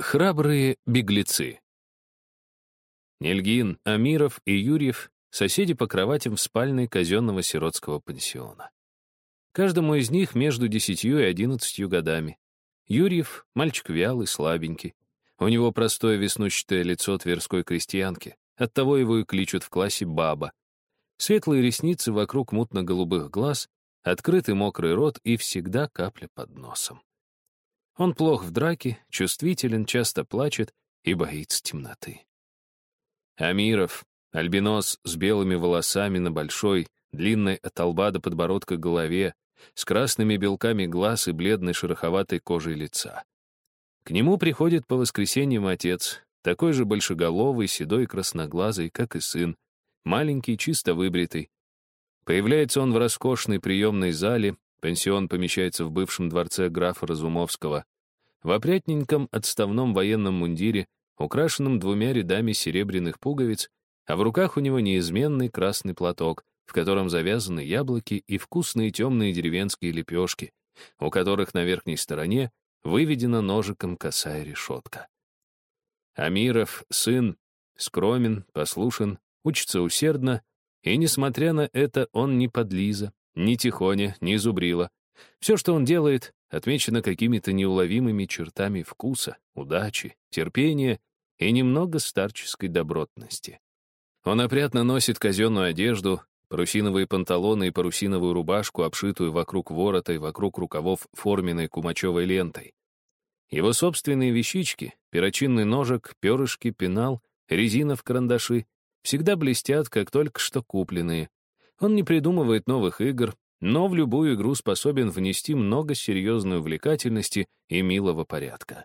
Храбрые беглецы. Нельгин, Амиров и Юрьев — соседи по кроватям в спальной казенного сиротского пансиона. Каждому из них между десятью и одиннадцатью годами. Юрьев — мальчик вялый, слабенький. У него простое веснущатое лицо тверской крестьянки. Оттого его и кличут в классе «баба». Светлые ресницы вокруг мутно-голубых глаз, открытый мокрый рот и всегда капля под носом. Он плох в драке, чувствителен, часто плачет и боится темноты. Амиров, альбинос с белыми волосами на большой, длинной от лба до подбородка голове, с красными белками глаз и бледной шероховатой кожей лица. К нему приходит по воскресеньям отец, такой же большеголовый, седой, красноглазый, как и сын, маленький, чисто выбритый. Появляется он в роскошной приемной зале, Пансион помещается в бывшем дворце графа Разумовского. В опрятненьком отставном военном мундире, украшенном двумя рядами серебряных пуговиц, а в руках у него неизменный красный платок, в котором завязаны яблоки и вкусные темные деревенские лепешки, у которых на верхней стороне выведена ножиком косая решетка. Амиров, сын, скромен, послушен, учится усердно, и, несмотря на это, он не подлиза, ни Тихоня, ни Зубрила. Все, что он делает, отмечено какими-то неуловимыми чертами вкуса, удачи, терпения и немного старческой добротности. Он опрятно носит казенную одежду, парусиновые панталоны и парусиновую рубашку, обшитую вокруг ворота и вокруг рукавов форменной кумачевой лентой. Его собственные вещички, перочинный ножик, перышки, пенал, резина в карандаши всегда блестят, как только что купленные, он не придумывает новых игр, но в любую игру способен внести много серьезной увлекательности и милого порядка.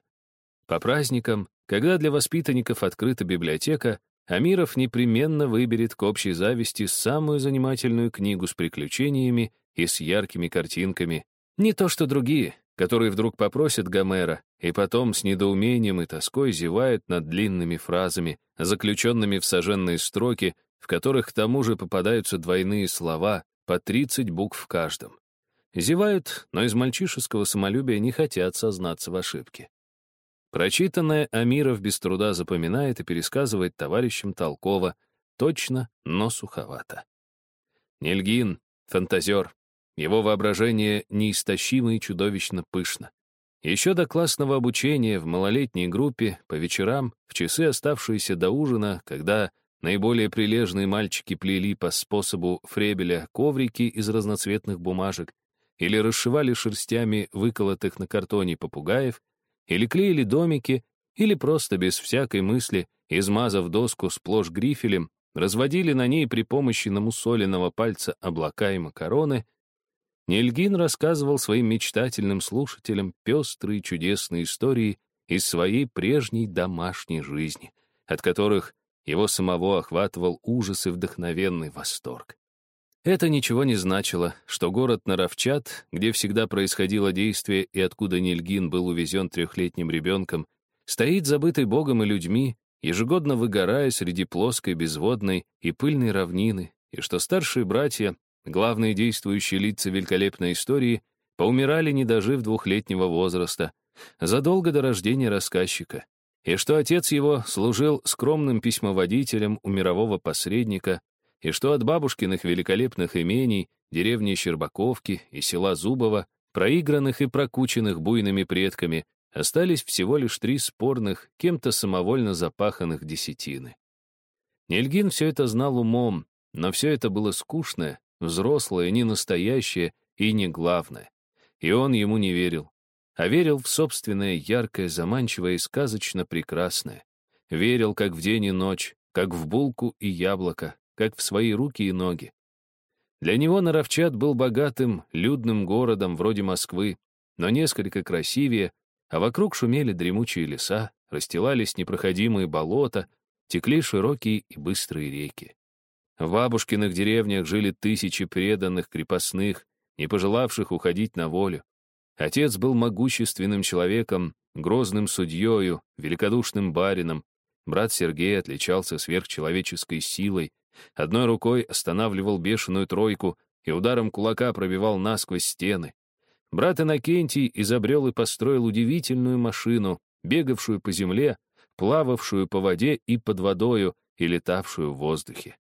По праздникам, когда для воспитанников открыта библиотека, Амиров непременно выберет к общей зависти самую занимательную книгу с приключениями и с яркими картинками. Не то что другие, которые вдруг попросят Гомера и потом с недоумением и тоской зевают над длинными фразами, заключенными в сожженные строки, в которых к тому же попадаются двойные слова, по 30 букв в каждом. Зевают, но из мальчишеского самолюбия не хотят сознаться в ошибке. Прочитанное Амиров без труда запоминает и пересказывает товарищам толково, точно, но суховато. Нельгин — фантазер. Его воображение неистощимо и чудовищно пышно. Еще до классного обучения в малолетней группе, по вечерам, в часы, оставшиеся до ужина, когда Наиболее прилежные мальчики плели по способу фребеля коврики из разноцветных бумажек или расшивали шерстями выколотых на картоне попугаев, или клеили домики, или просто без всякой мысли, измазав доску сплошь грифелем, разводили на ней при помощи намусоленного пальца облака и макароны, Нельгин рассказывал своим мечтательным слушателям пестрые чудесные истории из своей прежней домашней жизни, от которых его самого охватывал ужас и вдохновенный восторг. Это ничего не значило, что город Наровчат, где всегда происходило действие и откуда Нильгин был увезен трехлетним ребенком, стоит забытый Богом и людьми, ежегодно выгорая среди плоской, безводной и пыльной равнины, и что старшие братья, главные действующие лица великолепной истории, поумирали, не дожив двухлетнего возраста, задолго до рождения рассказчика, и что отец его служил скромным письмоводителем у мирового посредника, и что от бабушкиных великолепных имений, деревни Щербаковки и села Зубова, проигранных и прокученных буйными предками, остались всего лишь три спорных, кем-то самовольно запаханных десятины. Нельгин все это знал умом, но все это было скучное, взрослое, не настоящее и не главное. И он ему не верил а верил в собственное яркое, заманчивое и сказочно прекрасное. Верил как в день и ночь, как в булку и яблоко, как в свои руки и ноги. Для него Наровчат был богатым, людным городом вроде Москвы, но несколько красивее, а вокруг шумели дремучие леса, расстилались непроходимые болота, текли широкие и быстрые реки. В бабушкиных деревнях жили тысячи преданных крепостных, не пожелавших уходить на волю. Отец был могущественным человеком, грозным судьею, великодушным барином. Брат Сергей отличался сверхчеловеческой силой. Одной рукой останавливал бешеную тройку и ударом кулака пробивал насквозь стены. Брат Иннокентий изобрел и построил удивительную машину, бегавшую по земле, плававшую по воде и под водою, и летавшую в воздухе.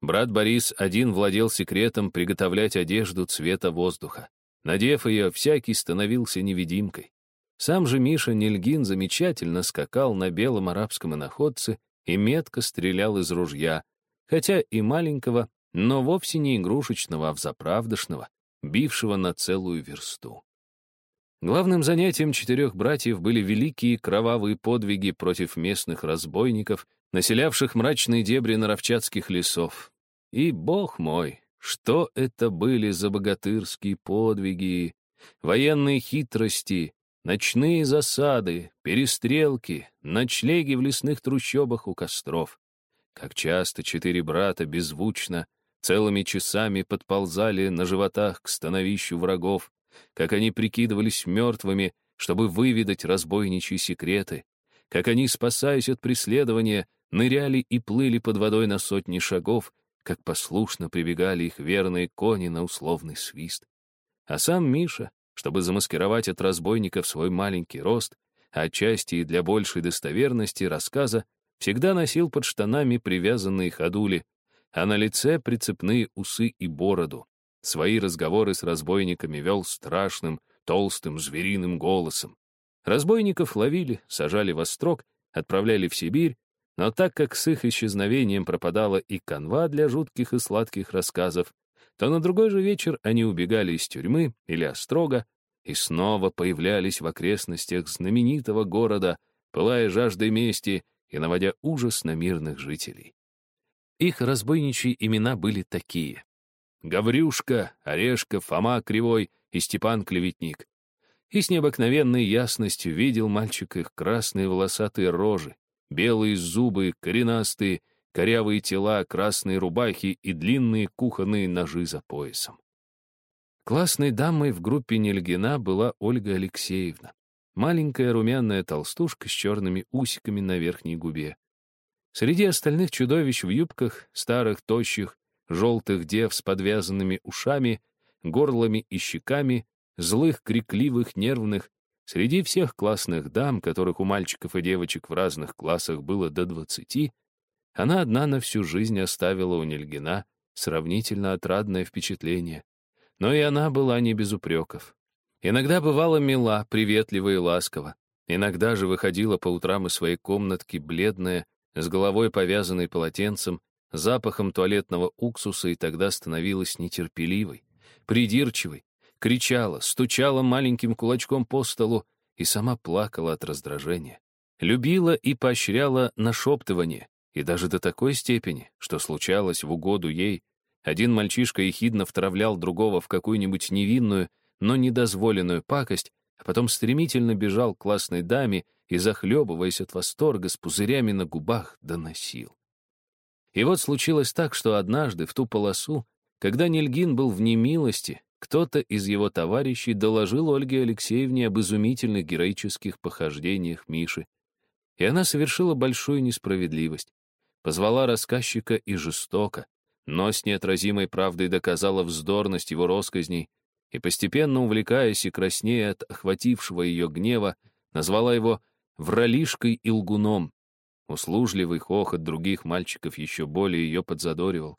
Брат Борис один владел секретом приготовлять одежду цвета воздуха. Надев ее, всякий становился невидимкой. Сам же Миша Нельгин замечательно скакал на белом арабском иноходце и метко стрелял из ружья, хотя и маленького, но вовсе не игрушечного, а взаправдошного, бившего на целую версту. Главным занятием четырех братьев были великие кровавые подвиги против местных разбойников, населявших мрачные дебри наровчатских лесов. И, бог мой, что это были за богатырские подвиги, военные хитрости, ночные засады, перестрелки, ночлеги в лесных трущобах у костров. Как часто четыре брата беззвучно целыми часами подползали на животах к становищу врагов, как они прикидывались мертвыми, чтобы выведать разбойничьи секреты, как они, спасаясь от преследования, ныряли и плыли под водой на сотни шагов, как послушно прибегали их верные кони на условный свист. А сам Миша, чтобы замаскировать от разбойников свой маленький рост, а отчасти и для большей достоверности рассказа, всегда носил под штанами привязанные ходули, а на лице прицепные усы и бороду. Свои разговоры с разбойниками вел страшным, толстым, звериным голосом. Разбойников ловили, сажали во строк, отправляли в Сибирь, но так как с их исчезновением пропадала и канва для жутких и сладких рассказов, то на другой же вечер они убегали из тюрьмы или острога и снова появлялись в окрестностях знаменитого города, пылая жаждой мести и наводя ужас на мирных жителей. Их разбойничьи имена были такие. Гаврюшка, Орешка, Фома Кривой и Степан Клеветник. И с необыкновенной ясностью видел мальчик их красные волосатые рожи, белые зубы, коренастые, корявые тела, красные рубахи и длинные кухонные ножи за поясом. Классной дамой в группе Нельгина была Ольга Алексеевна, маленькая румяная толстушка с черными усиками на верхней губе. Среди остальных чудовищ в юбках, старых, тощих, желтых дев с подвязанными ушами, горлами и щеками, злых, крикливых, нервных, Среди всех классных дам, которых у мальчиков и девочек в разных классах было до двадцати, она одна на всю жизнь оставила у Нельгина сравнительно отрадное впечатление. Но и она была не без упреков. Иногда бывала мила, приветлива и ласкова. Иногда же выходила по утрам из своей комнатки бледная, с головой повязанной полотенцем, запахом туалетного уксуса и тогда становилась нетерпеливой, придирчивой, кричала, стучала маленьким кулачком по столу и сама плакала от раздражения. Любила и поощряла нашептывание, и даже до такой степени, что случалось в угоду ей, один мальчишка ехидно втравлял другого в какую-нибудь невинную, но недозволенную пакость, а потом стремительно бежал к классной даме и, захлебываясь от восторга, с пузырями на губах, доносил. И вот случилось так, что однажды в ту полосу, когда Нильгин был в немилости, кто-то из его товарищей доложил Ольге Алексеевне об изумительных героических похождениях Миши. И она совершила большую несправедливость. Позвала рассказчика и жестоко, но с неотразимой правдой доказала вздорность его росказней и, постепенно увлекаясь и краснея от охватившего ее гнева, назвала его «вралишкой и лгуном». Услужливый хохот других мальчиков еще более ее подзадоривал.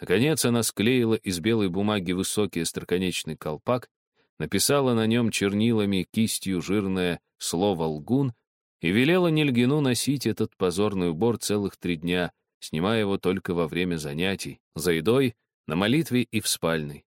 Наконец она склеила из белой бумаги высокий остроконечный колпак, написала на нем чернилами кистью жирное слово «лгун» и велела Нельгину носить этот позорный убор целых три дня, снимая его только во время занятий, за едой, на молитве и в спальной.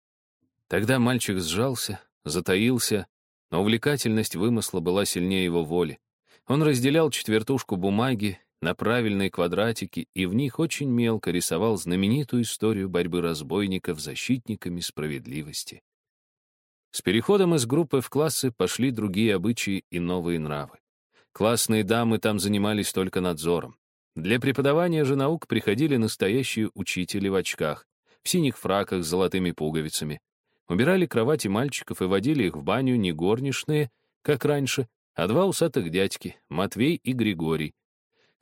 Тогда мальчик сжался, затаился, но увлекательность вымысла была сильнее его воли. Он разделял четвертушку бумаги на правильные квадратики и в них очень мелко рисовал знаменитую историю борьбы разбойников защитниками справедливости. С переходом из группы в классы пошли другие обычаи и новые нравы. Классные дамы там занимались только надзором. Для преподавания же наук приходили настоящие учители в очках, в синих фраках с золотыми пуговицами. Убирали кровати мальчиков и водили их в баню не горничные, как раньше, а два усатых дядьки, Матвей и Григорий,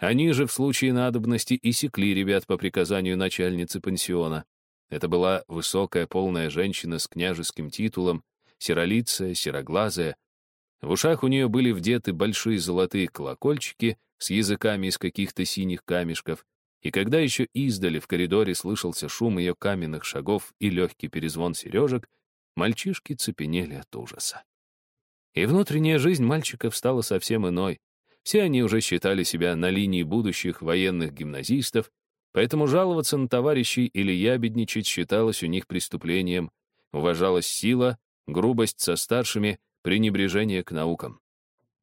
они же в случае надобности и секли ребят по приказанию начальницы пансиона. Это была высокая полная женщина с княжеским титулом, серолицая, сероглазая. В ушах у нее были вдеты большие золотые колокольчики с языками из каких-то синих камешков, и когда еще издали в коридоре слышался шум ее каменных шагов и легкий перезвон сережек, мальчишки цепенели от ужаса. И внутренняя жизнь мальчиков стала совсем иной. Все они уже считали себя на линии будущих военных гимназистов, поэтому жаловаться на товарищей или ябедничать считалось у них преступлением, уважалась сила, грубость со старшими, пренебрежение к наукам.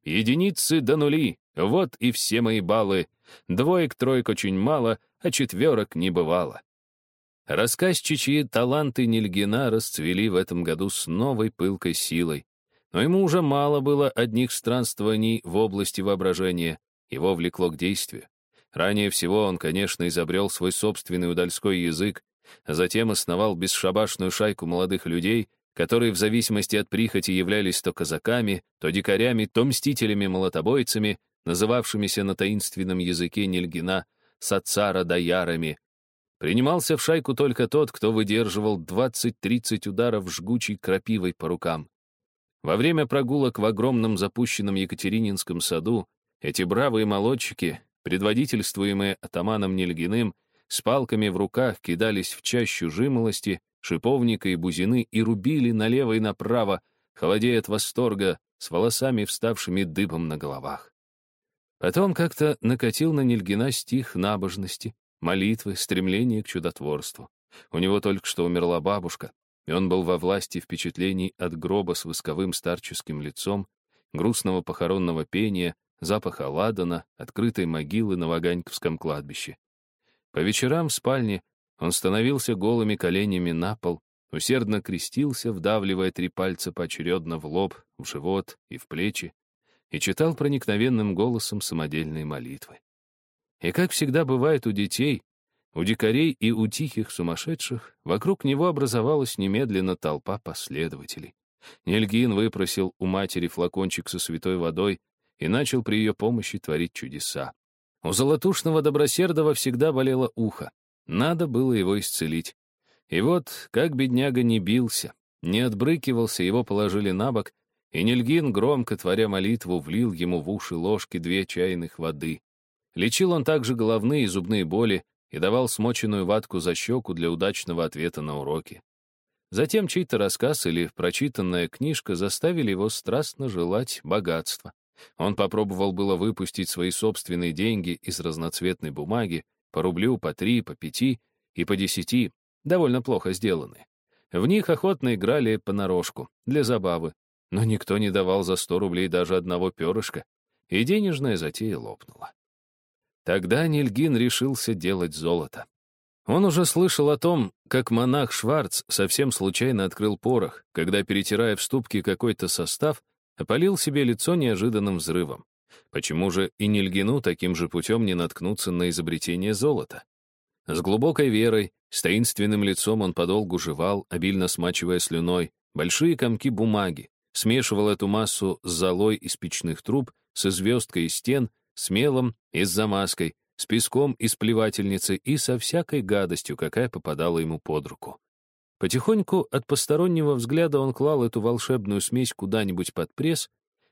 Единицы до нули, вот и все мои баллы. Двоек-троек очень мало, а четверок не бывало. Рассказчичьи таланты Нильгина расцвели в этом году с новой пылкой силой. Но ему уже мало было одних странствований в области воображения, его влекло к действию. Ранее всего он, конечно, изобрел свой собственный удальской язык, а затем основал бесшабашную шайку молодых людей, которые в зависимости от прихоти являлись то казаками, то дикарями, то мстителями-молотобойцами, называвшимися на таинственном языке Нильгина сацара-даярами. Принимался в шайку только тот, кто выдерживал 20-30 ударов жгучей крапивой по рукам. Во время прогулок в огромном запущенном Екатерининском саду эти бравые молодчики, предводительствуемые атаманом Нильгиным, с палками в руках кидались в чащу жимолости, шиповника и бузины и рубили налево и направо, холодея от восторга, с волосами, вставшими дыбом на головах. Потом как-то накатил на Нильгина стих набожности, молитвы, стремления к чудотворству. У него только что умерла бабушка, и он был во власти впечатлений от гроба с восковым старческим лицом, грустного похоронного пения, запаха ладана, открытой могилы на Ваганьковском кладбище. По вечерам в спальне он становился голыми коленями на пол, усердно крестился, вдавливая три пальца поочередно в лоб, в живот и в плечи, и читал проникновенным голосом самодельные молитвы. И как всегда бывает у детей, у дикарей и у тихих сумасшедших вокруг него образовалась немедленно толпа последователей. Нельгин выпросил у матери флакончик со святой водой и начал при ее помощи творить чудеса. У золотушного Добросердова всегда болело ухо. Надо было его исцелить. И вот, как бедняга не бился, не отбрыкивался, его положили на бок, и Нельгин, громко творя молитву, влил ему в уши ложки две чайных воды. Лечил он также головные и зубные боли, и давал смоченную ватку за щеку для удачного ответа на уроки. Затем чей-то рассказ или прочитанная книжка заставили его страстно желать богатства. Он попробовал было выпустить свои собственные деньги из разноцветной бумаги, по рублю, по три, по пяти и по десяти, довольно плохо сделанные. В них охотно играли понарошку, для забавы, но никто не давал за сто рублей даже одного перышка, и денежная затея лопнула. Тогда Нильгин решился делать золото. Он уже слышал о том, как монах Шварц совсем случайно открыл порох, когда, перетирая в ступке какой-то состав, опалил себе лицо неожиданным взрывом. Почему же и Нильгину таким же путем не наткнуться на изобретение золота? С глубокой верой, с таинственным лицом он подолгу жевал, обильно смачивая слюной, большие комки бумаги, смешивал эту массу с золой из печных труб, со звездкой из стен, с мелом и с замазкой, с песком из плевательницы и со всякой гадостью, какая попадала ему под руку. Потихоньку от постороннего взгляда он клал эту волшебную смесь куда-нибудь под пресс,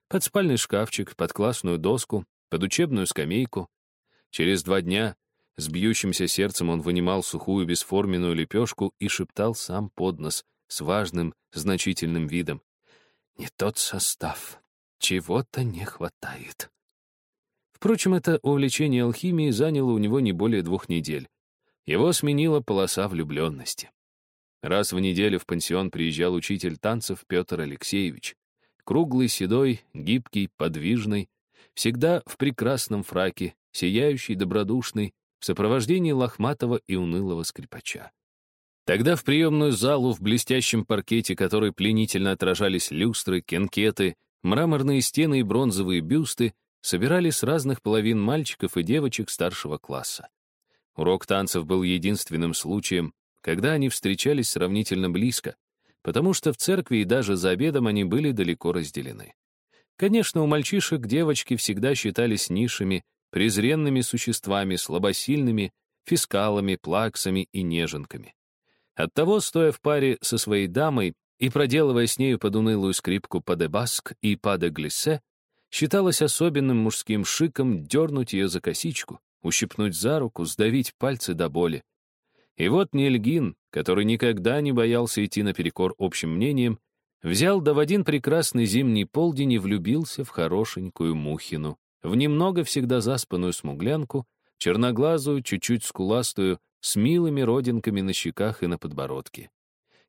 под спальный шкафчик, под классную доску, под учебную скамейку. Через два дня с бьющимся сердцем он вынимал сухую бесформенную лепешку и шептал сам под нос с важным, значительным видом. «Не тот состав. Чего-то не хватает». Впрочем, это увлечение алхимией заняло у него не более двух недель. Его сменила полоса влюбленности. Раз в неделю в пансион приезжал учитель танцев Петр Алексеевич. Круглый, седой, гибкий, подвижный, всегда в прекрасном фраке, сияющий, добродушный, в сопровождении лохматого и унылого скрипача. Тогда в приемную залу в блестящем паркете, который пленительно отражались люстры, кенкеты, мраморные стены и бронзовые бюсты, собирали с разных половин мальчиков и девочек старшего класса. Урок танцев был единственным случаем, когда они встречались сравнительно близко, потому что в церкви и даже за обедом они были далеко разделены. Конечно, у мальчишек девочки всегда считались низшими, презренными существами, слабосильными, фискалами, плаксами и неженками. Оттого, стоя в паре со своей дамой, и проделывая с нею под унылую скрипку паде-баск и паде-глиссе, считалось особенным мужским шиком дернуть ее за косичку, ущипнуть за руку, сдавить пальцы до боли. И вот Нельгин, который никогда не боялся идти наперекор общим мнениям, взял да в один прекрасный зимний полдень и влюбился в хорошенькую Мухину, в немного всегда заспанную смуглянку, черноглазую, чуть-чуть скуластую, с милыми родинками на щеках и на подбородке.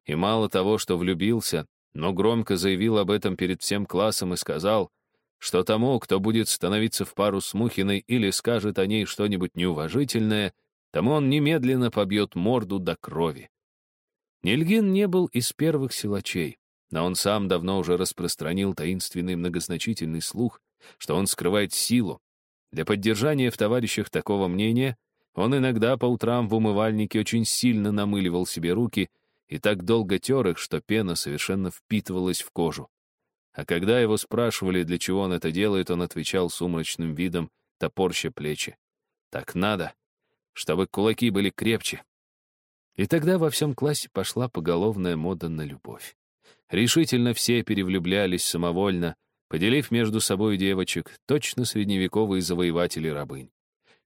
И мало того, что влюбился, но громко заявил об этом перед всем классом и сказал, что тому, кто будет становиться в пару с Мухиной или скажет о ней что-нибудь неуважительное, тому он немедленно побьет морду до крови. Нильгин не был из первых силачей, но он сам давно уже распространил таинственный многозначительный слух, что он скрывает силу. Для поддержания в товарищах такого мнения он иногда по утрам в умывальнике очень сильно намыливал себе руки и так долго тер их, что пена совершенно впитывалась в кожу. А когда его спрашивали, для чего он это делает, он отвечал сумрачным видом, топорща плечи. «Так надо, чтобы кулаки были крепче». И тогда во всем классе пошла поголовная мода на любовь. Решительно все перевлюблялись самовольно, поделив между собой девочек, точно средневековые завоеватели-рабынь.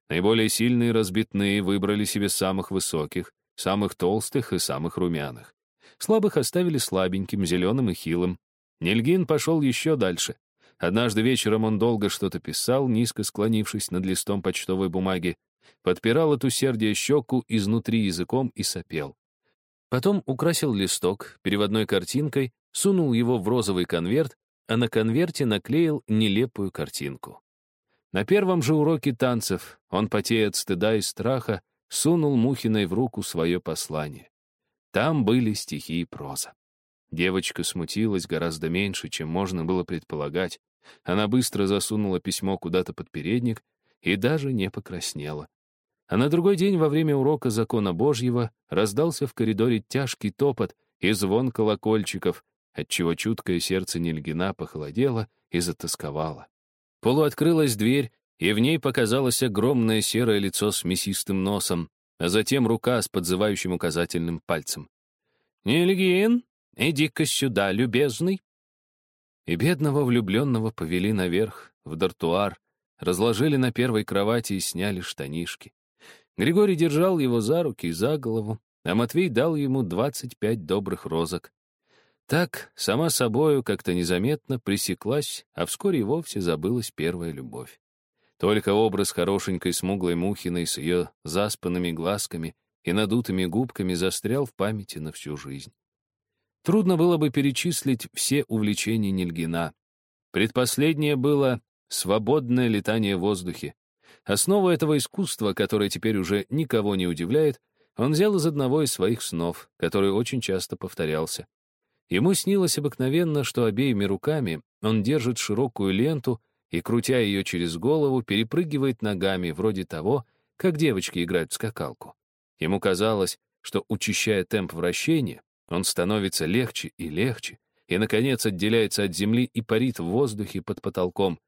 Наиболее сильные разбитные выбрали себе самых высоких, самых толстых и самых румяных. Слабых оставили слабеньким, зеленым и хилым. Нельгин пошел еще дальше. Однажды вечером он долго что-то писал, низко склонившись над листом почтовой бумаги, подпирал от усердия щеку изнутри языком и сопел. Потом украсил листок переводной картинкой, сунул его в розовый конверт, а на конверте наклеил нелепую картинку. На первом же уроке танцев он, потея от стыда и страха, сунул Мухиной в руку свое послание. Там были стихи и проза. Девочка смутилась гораздо меньше, чем можно было предполагать. Она быстро засунула письмо куда-то под передник и даже не покраснела. А на другой день во время урока закона Божьего раздался в коридоре тяжкий топот и звон колокольчиков, отчего чуткое сердце Нильгина похолодело и затасковало. Полуоткрылась дверь, и в ней показалось огромное серое лицо с мясистым носом, а затем рука с подзывающим указательным пальцем. «Нильгин, иди-ка сюда, любезный!» И бедного влюбленного повели наверх, в дартуар, разложили на первой кровати и сняли штанишки. Григорий держал его за руки и за голову, а Матвей дал ему двадцать пять добрых розок. Так, сама собою, как-то незаметно пресеклась, а вскоре и вовсе забылась первая любовь. Только образ хорошенькой смуглой Мухиной с ее заспанными глазками и надутыми губками застрял в памяти на всю жизнь. Трудно было бы перечислить все увлечения Нильгина. Предпоследнее было свободное летание в воздухе. Основу этого искусства, которое теперь уже никого не удивляет, он взял из одного из своих снов, который очень часто повторялся. Ему снилось обыкновенно, что обеими руками он держит широкую ленту и, крутя ее через голову, перепрыгивает ногами, вроде того, как девочки играют в скакалку. Ему казалось, что, учащая темп вращения, он становится легче и легче, и, наконец, отделяется от земли и парит в воздухе под потолком.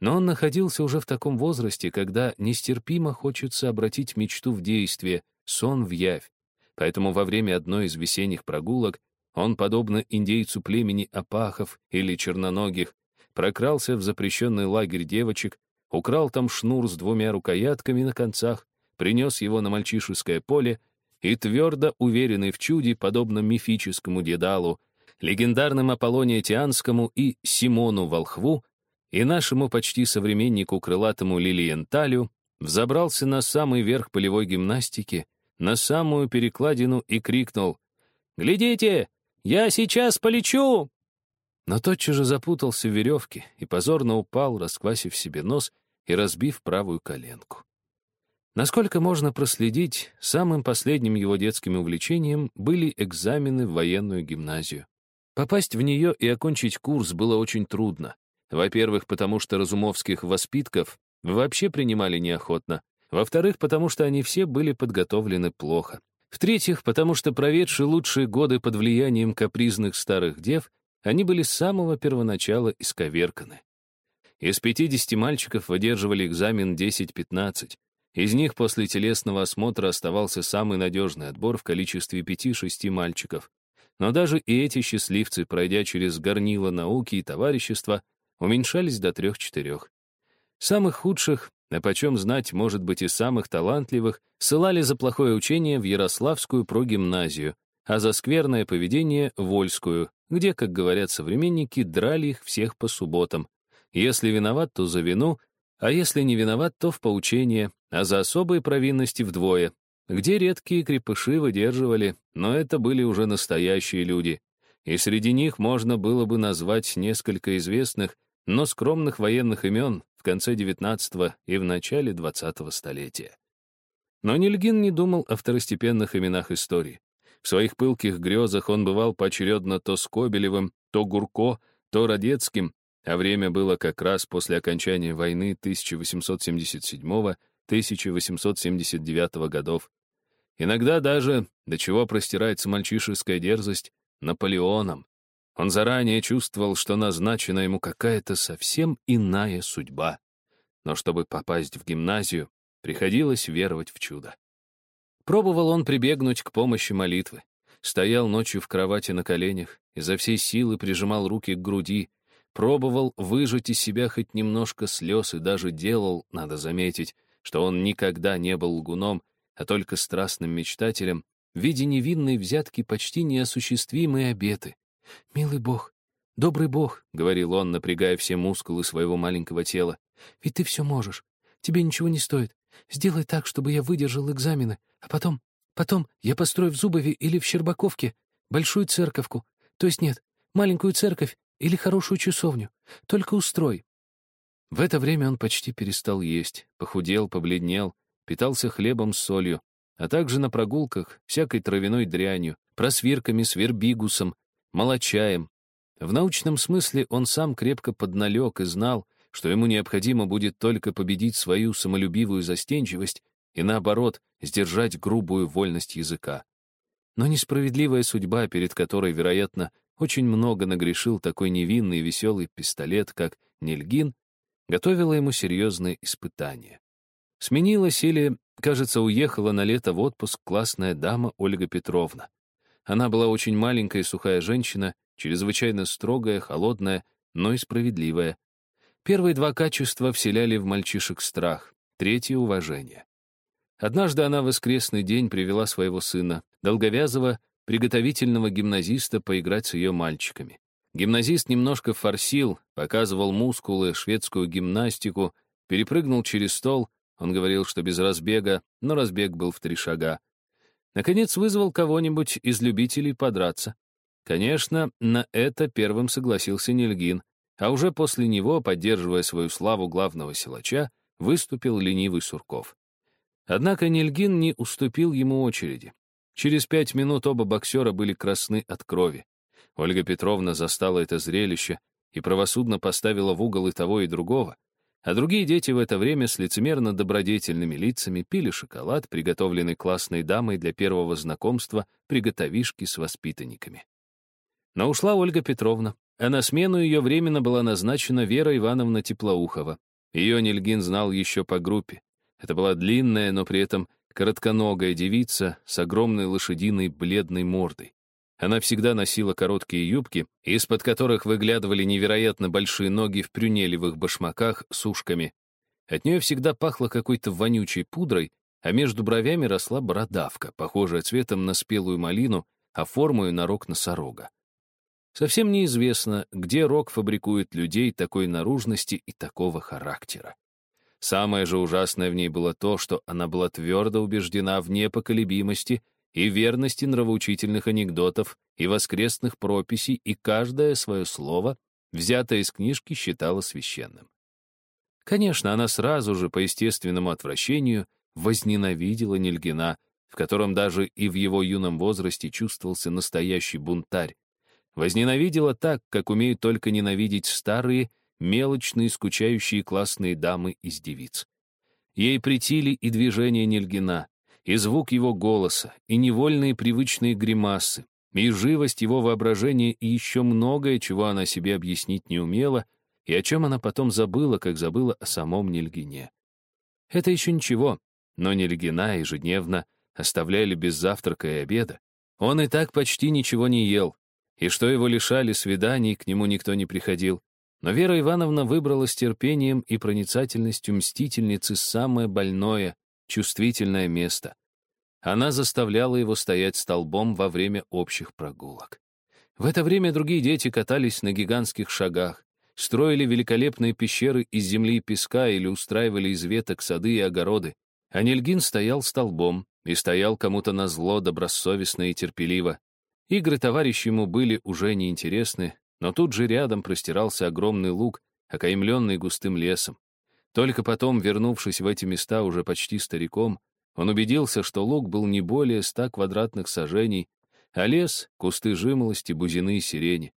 Но он находился уже в таком возрасте, когда нестерпимо хочется обратить мечту в действие, сон в явь. Поэтому во время одной из весенних прогулок он, подобно индейцу племени Апахов или Черноногих, прокрался в запрещенный лагерь девочек, украл там шнур с двумя рукоятками на концах, принес его на мальчишеское поле и, твердо уверенный в чуде, подобно мифическому Дедалу, легендарным Аполлоне Тианскому и Симону Волхву, и нашему почти современнику крылатому Лилиенталю, взобрался на самый верх полевой гимнастики, на самую перекладину и крикнул «Глядите, я сейчас полечу!» но тотчас же запутался в веревке и позорно упал, расквасив себе нос и разбив правую коленку. Насколько можно проследить, самым последним его детским увлечением были экзамены в военную гимназию. Попасть в нее и окончить курс было очень трудно. Во-первых, потому что разумовских воспитков вообще принимали неохотно. Во-вторых, потому что они все были подготовлены плохо. В-третьих, потому что проведшие лучшие годы под влиянием капризных старых дев они были с самого первоначала исковерканы. Из 50 мальчиков выдерживали экзамен 10-15. Из них после телесного осмотра оставался самый надежный отбор в количестве 5-6 мальчиков. Но даже и эти счастливцы, пройдя через горнило науки и товарищества, уменьшались до трех-четырех. Самых худших, а почем знать, может быть, и самых талантливых, ссылали за плохое учение в Ярославскую прогимназию, а за скверное поведение — Вольскую, где, как говорят современники, драли их всех по субботам. Если виноват, то за вину, а если не виноват, то в поучение, а за особые провинности вдвое, где редкие крепыши выдерживали, но это были уже настоящие люди. И среди них можно было бы назвать несколько известных, но скромных военных имен в конце XIX и в начале XX столетия. Но Нильгин не думал о второстепенных именах истории. В своих пылких грезах он бывал поочередно то Скобелевым, то Гурко, то Радецким, а время было как раз после окончания войны 1877-1879 годов. Иногда даже, до чего простирается мальчишеская дерзость, Наполеоном. Он заранее чувствовал, что назначена ему какая-то совсем иная судьба. Но чтобы попасть в гимназию, приходилось веровать в чудо. Пробовал он прибегнуть к помощи молитвы. Стоял ночью в кровати на коленях, изо всей силы прижимал руки к груди, пробовал выжать из себя хоть немножко слез и даже делал, надо заметить, что он никогда не был лгуном, а только страстным мечтателем, в виде невинной взятки почти неосуществимые обеты. «Милый Бог, добрый Бог», — говорил он, напрягая все мускулы своего маленького тела, «ведь ты все можешь. Тебе ничего не стоит. Сделай так, чтобы я выдержал экзамены, а потом, потом я построю в Зубове или в Щербаковке большую церковку. То есть нет, маленькую церковь или хорошую часовню. Только устрой». В это время он почти перестал есть, похудел, побледнел, питался хлебом с солью, а также на прогулках всякой травяной дрянью, просвирками, свербигусом, молочаем. В научном смысле он сам крепко подналег и знал, что ему необходимо будет только победить свою самолюбивую застенчивость и, наоборот, сдержать грубую вольность языка. Но несправедливая судьба, перед которой, вероятно, очень много нагрешил такой невинный и веселый пистолет, как Нильгин, готовила ему серьезные испытания. Сменилась или, кажется, уехала на лето в отпуск классная дама Ольга Петровна. Она была очень маленькая и сухая женщина, чрезвычайно строгая, холодная, но и справедливая. Первые два качества вселяли в мальчишек страх, третье — уважение. Однажды она в воскресный день привела своего сына, долговязого, приготовительного гимназиста, поиграть с ее мальчиками. Гимназист немножко форсил, показывал мускулы, шведскую гимнастику, перепрыгнул через стол. Он говорил, что без разбега, но разбег был в три шага. Наконец вызвал кого-нибудь из любителей подраться. Конечно, на это первым согласился Нильгин, а уже после него, поддерживая свою славу главного силача, выступил ленивый Сурков. Однако Нильгин не уступил ему очереди. Через пять минут оба боксера были красны от крови. Ольга Петровна застала это зрелище и правосудно поставила в угол и того, и другого, а другие дети в это время с лицемерно-добродетельными лицами пили шоколад, приготовленный классной дамой для первого знакомства приготовишки с воспитанниками. Но ушла Ольга Петровна, а на смену ее временно была назначена Вера Ивановна Теплоухова. Ее Нильгин знал еще по группе. Это была длинная, но при этом коротконогая девица с огромной лошадиной бледной мордой. Она всегда носила короткие юбки, из-под которых выглядывали невероятно большие ноги в прюнелевых башмаках с ушками. От нее всегда пахло какой-то вонючей пудрой, а между бровями росла бородавка, похожая цветом на спелую малину, а формою на рог носорога. Совсем неизвестно, где рог фабрикует людей такой наружности и такого характера. Самое же ужасное в ней было то, что она была твердо убеждена в непоколебимости и верности нравоучительных анекдотов и воскресных прописей, и каждое свое слово, взятое из книжки, считала священным. Конечно, она сразу же, по естественному отвращению, возненавидела Нильгина, в котором даже и в его юном возрасте чувствовался настоящий бунтарь. Возненавидела так, как умеют только ненавидеть старые, мелочные, скучающие классные дамы из девиц. Ей притили и движения Нильгина, и звук его голоса, и невольные привычные гримасы, и живость его воображения, и еще многое, чего она себе объяснить не умела, и о чем она потом забыла, как забыла о самом Нильгине. Это еще ничего, но Нильгина ежедневно оставляли без завтрака и обеда. Он и так почти ничего не ел, и что его лишали свиданий, к нему никто не приходил. Но Вера Ивановна выбрала с терпением и проницательностью мстительницы самое больное, чувствительное место. Она заставляла его стоять столбом во время общих прогулок. В это время другие дети катались на гигантских шагах, строили великолепные пещеры из земли и песка или устраивали из веток сады и огороды. А Нельгин стоял столбом и стоял кому-то назло добросовестно и терпеливо. Игры товарищ ему были уже неинтересны, но тут же рядом простирался огромный луг, окаймленный густым лесом. Только потом, вернувшись в эти места уже почти стариком, он убедился, что луг был не более ста квадратных сажений, а лес — кусты жимолости, бузины и сирени.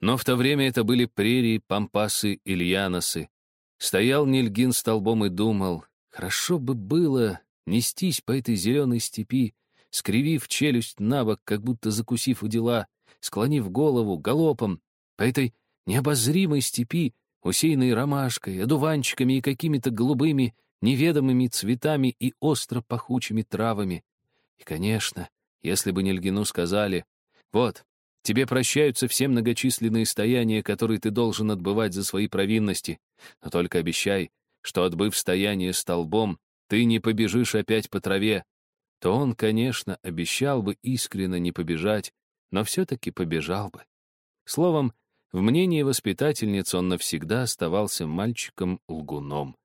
Но в то время это были прерии, пампасы, ильяносы. Стоял Нильгин столбом и думал, хорошо бы было нестись по этой зеленой степи, скривив челюсть на бок, как будто закусив у дела, склонив голову галопом, по этой необозримой степи, усеянной ромашкой, одуванчиками и какими-то голубыми, неведомыми цветами и остро пахучими травами. И, конечно, если бы Нельгину сказали, «Вот, тебе прощаются все многочисленные стояния, которые ты должен отбывать за свои провинности, но только обещай, что, отбыв стояние столбом, ты не побежишь опять по траве», то он, конечно, обещал бы искренне не побежать, но все-таки побежал бы. Словом, в мнении воспитательниц он навсегда оставался мальчиком-лгуном.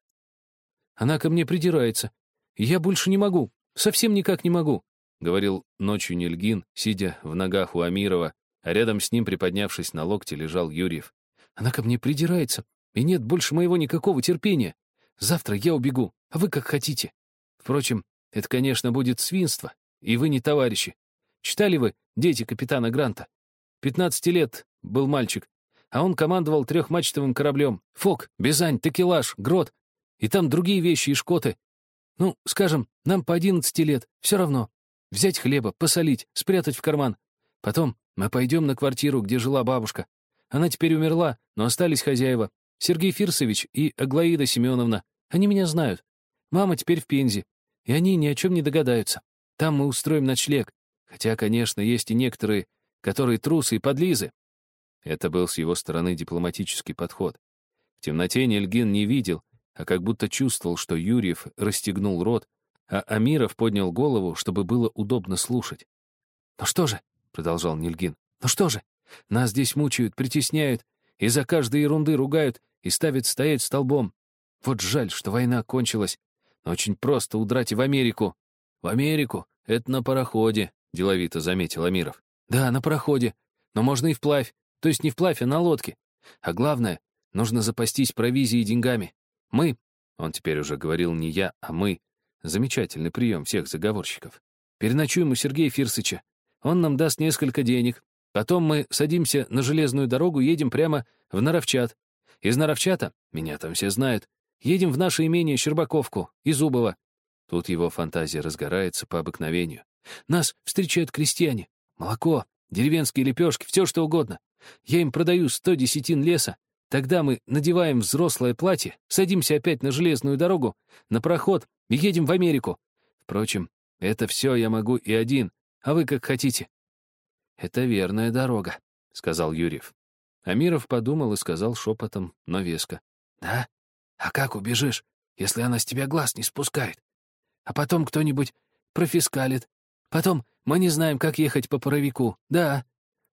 «Она ко мне придирается. Я больше не могу. Совсем никак не могу», — говорил ночью Нильгин, сидя в ногах у Амирова, а рядом с ним, приподнявшись на локте, лежал Юрьев. «Она ко мне придирается, и нет больше моего никакого терпения. Завтра я убегу, а вы как хотите. Впрочем, это, конечно, будет свинство, и вы не товарищи. Читали вы «Дети капитана Гранта»? Пятнадцати лет был мальчик, а он командовал трехмачтовым кораблем. Фок, Бизань, Текелаж, Грот. И там другие вещи и шкоты. Ну, скажем, нам по одиннадцати лет, все равно. Взять хлеба, посолить, спрятать в карман. Потом мы пойдем на квартиру, где жила бабушка. Она теперь умерла, но остались хозяева. Сергей Фирсович и Аглаида Семеновна. Они меня знают. Мама теперь в Пензе. И они ни о чем не догадаются. Там мы устроим ночлег. Хотя, конечно, есть и некоторые, которые трусы и подлизы. Это был с его стороны дипломатический подход. В темноте Нельгин не видел, а как будто чувствовал, что Юрьев расстегнул рот, а Амиров поднял голову, чтобы было удобно слушать. «Ну что же?» — продолжал Нильгин. «Ну что же? Нас здесь мучают, притесняют, и за каждой ерунды ругают и ставят стоять столбом. Вот жаль, что война кончилась. Но очень просто удрать и в Америку». «В Америку? Это на пароходе», — деловито заметил Амиров. «Да, на пароходе. Но можно и вплавь. То есть не вплавь, а на лодке. А главное, нужно запастись провизией и деньгами. Мы, он теперь уже говорил не я, а мы, замечательный прием всех заговорщиков, переночуем у Сергея Фирсыча. Он нам даст несколько денег. Потом мы садимся на железную дорогу и едем прямо в Наровчат. Из Наровчата, меня там все знают, едем в наше имение Щербаковку, из Зубова. Тут его фантазия разгорается по обыкновению. Нас встречают крестьяне. Молоко, деревенские лепешки, все что угодно. Я им продаю сто десятин леса. Тогда мы надеваем взрослое платье, садимся опять на железную дорогу, на проход и едем в Америку. Впрочем, это все я могу и один, а вы как хотите». «Это верная дорога», — сказал Юрьев. Амиров подумал и сказал шепотом, но веско. «Да? А как убежишь, если она с тебя глаз не спускает? А потом кто-нибудь профискалит. Потом мы не знаем, как ехать по паровику. Да,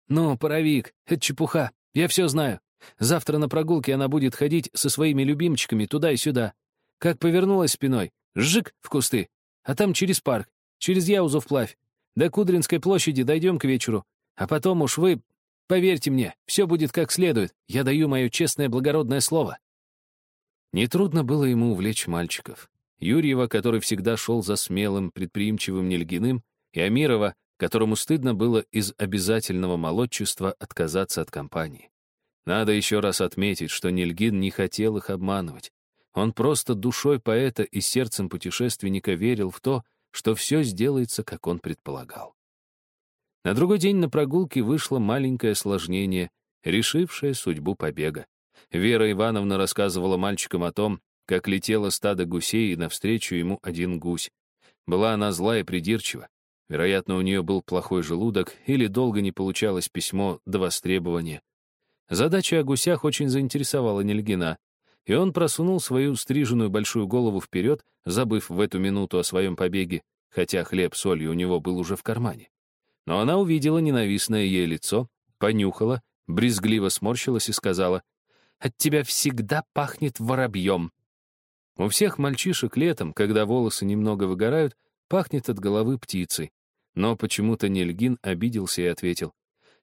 «Ну, паровик, это чепуха, я все знаю. Завтра на прогулке она будет ходить со своими любимчиками туда и сюда. Как повернулась спиной, жик в кусты, а там через парк, через Яузу вплавь. До Кудринской площади дойдем к вечеру. А потом уж вы, поверьте мне, все будет как следует. Я даю мое честное благородное слово». Нетрудно было ему увлечь мальчиков. Юрьева, который всегда шел за смелым, предприимчивым Нельгиным, и Амирова, которому стыдно было из обязательного молодчества отказаться от компании. Надо еще раз отметить, что Нильгин не хотел их обманывать. Он просто душой поэта и сердцем путешественника верил в то, что все сделается, как он предполагал. На другой день на прогулке вышло маленькое осложнение, решившее судьбу побега. Вера Ивановна рассказывала мальчикам о том, как летело стадо гусей, и навстречу ему один гусь. Была она зла и придирчива. Вероятно, у нее был плохой желудок или долго не получалось письмо до востребования. Задача о гусях очень заинтересовала Нельгина, и он просунул свою стриженную большую голову вперед, забыв в эту минуту о своем побеге, хотя хлеб с солью у него был уже в кармане. Но она увидела ненавистное ей лицо, понюхала, брезгливо сморщилась и сказала, «От тебя всегда пахнет воробьем». У всех мальчишек летом, когда волосы немного выгорают, пахнет от головы птицей. Но почему-то Нельгин обиделся и ответил,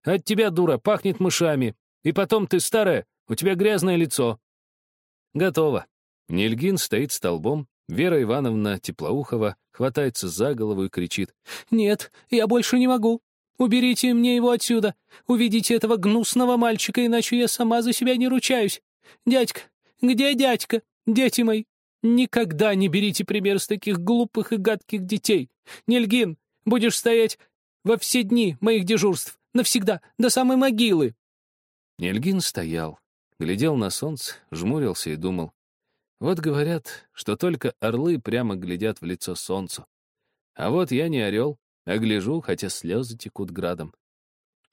«От тебя, дура, пахнет мышами, и потом ты старая, у тебя грязное лицо». Готово. Нельгин стоит столбом, Вера Ивановна Теплоухова хватается за голову и кричит. «Нет, я больше не могу. Уберите мне его отсюда. Уведите этого гнусного мальчика, иначе я сама за себя не ручаюсь. Дядька, где дядька? Дети мои, никогда не берите пример с таких глупых и гадких детей. Нельгин, будешь стоять во все дни моих дежурств, навсегда, до самой могилы». Нельгин стоял, глядел на солнце, жмурился и думал. Вот говорят, что только орлы прямо глядят в лицо солнцу. А вот я не орел, а гляжу, хотя слезы текут градом.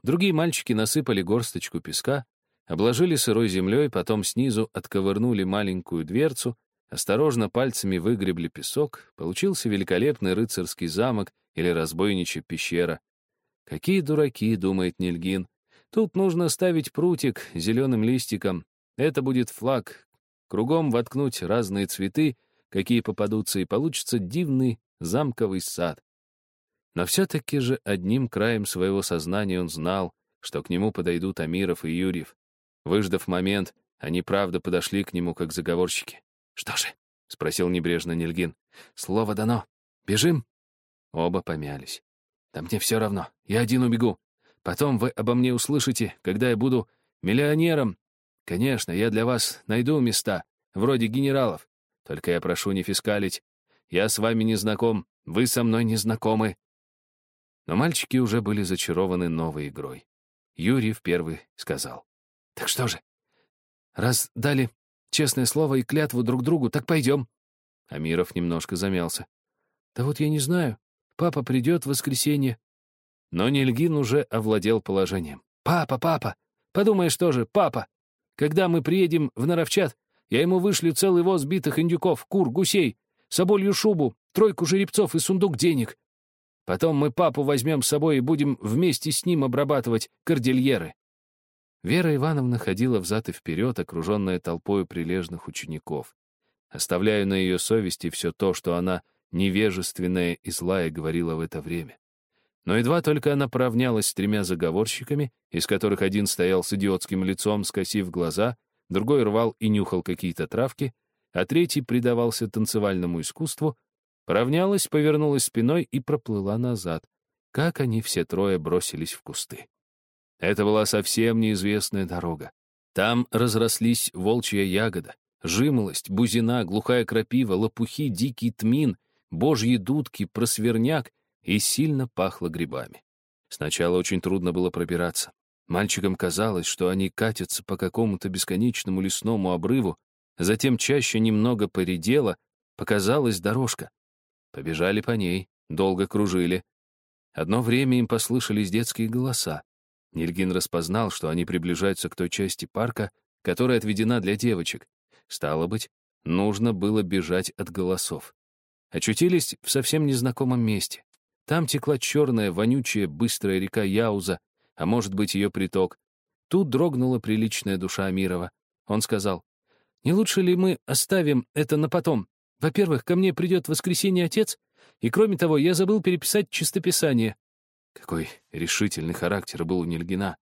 Другие мальчики насыпали горсточку песка, обложили сырой землей, потом снизу отковырнули маленькую дверцу, осторожно пальцами выгребли песок, получился великолепный рыцарский замок или разбойничья пещера. Какие дураки, думает Нильгин. Тут нужно ставить прутик зеленым листиком. Это будет флаг, Кругом воткнуть разные цветы, какие попадутся, и получится дивный замковый сад. Но все-таки же одним краем своего сознания он знал, что к нему подойдут Амиров и Юрьев. Выждав момент, они правда подошли к нему, как заговорщики. «Что же?» — спросил небрежно Нильгин. «Слово дано. Бежим?» Оба помялись. «Да мне все равно. Я один убегу. Потом вы обо мне услышите, когда я буду миллионером Конечно, я для вас найду места, вроде генералов. Только я прошу не фискалить. Я с вами не знаком, вы со мной не знакомы. Но мальчики уже были зачарованы новой игрой. Юрий в первый сказал. Так что же? Раз дали честное слово и клятву друг другу, так пойдем. Амиров немножко замялся. Да вот я не знаю. Папа придет в воскресенье. Но Нильгин уже овладел положением. Папа, папа! Подумаешь тоже, папа! Когда мы приедем в Наровчат, я ему вышлю целый воз битых индюков, кур, гусей, соболью шубу, тройку жеребцов и сундук денег. Потом мы папу возьмем с собой и будем вместе с ним обрабатывать кордильеры». Вера Ивановна ходила взад и вперед, окруженная толпой прилежных учеников, оставляя на ее совести все то, что она невежественная и злая говорила в это время. Но едва только она поравнялась с тремя заговорщиками, из которых один стоял с идиотским лицом, скосив глаза, другой рвал и нюхал какие-то травки, а третий предавался танцевальному искусству, поравнялась, повернулась спиной и проплыла назад, как они все трое бросились в кусты. Это была совсем неизвестная дорога. Там разрослись волчья ягода, жимолость, бузина, глухая крапива, лопухи, дикий тмин, божьи дудки, просверняк и сильно пахло грибами. Сначала очень трудно было пробираться. Мальчикам казалось, что они катятся по какому-то бесконечному лесному обрыву, затем чаще немного поредела, показалась дорожка. Побежали по ней, долго кружили. Одно время им послышались детские голоса. Нильгин распознал, что они приближаются к той части парка, которая отведена для девочек. Стало быть, нужно было бежать от голосов. Очутились в совсем незнакомом месте. Там текла черная, вонючая, быстрая река Яуза, а может быть, ее приток. Тут дрогнула приличная душа Амирова. Он сказал, «Не лучше ли мы оставим это на потом? Во-первых, ко мне придет воскресенье отец, и, кроме того, я забыл переписать чистописание». Какой решительный характер был у Нильгина.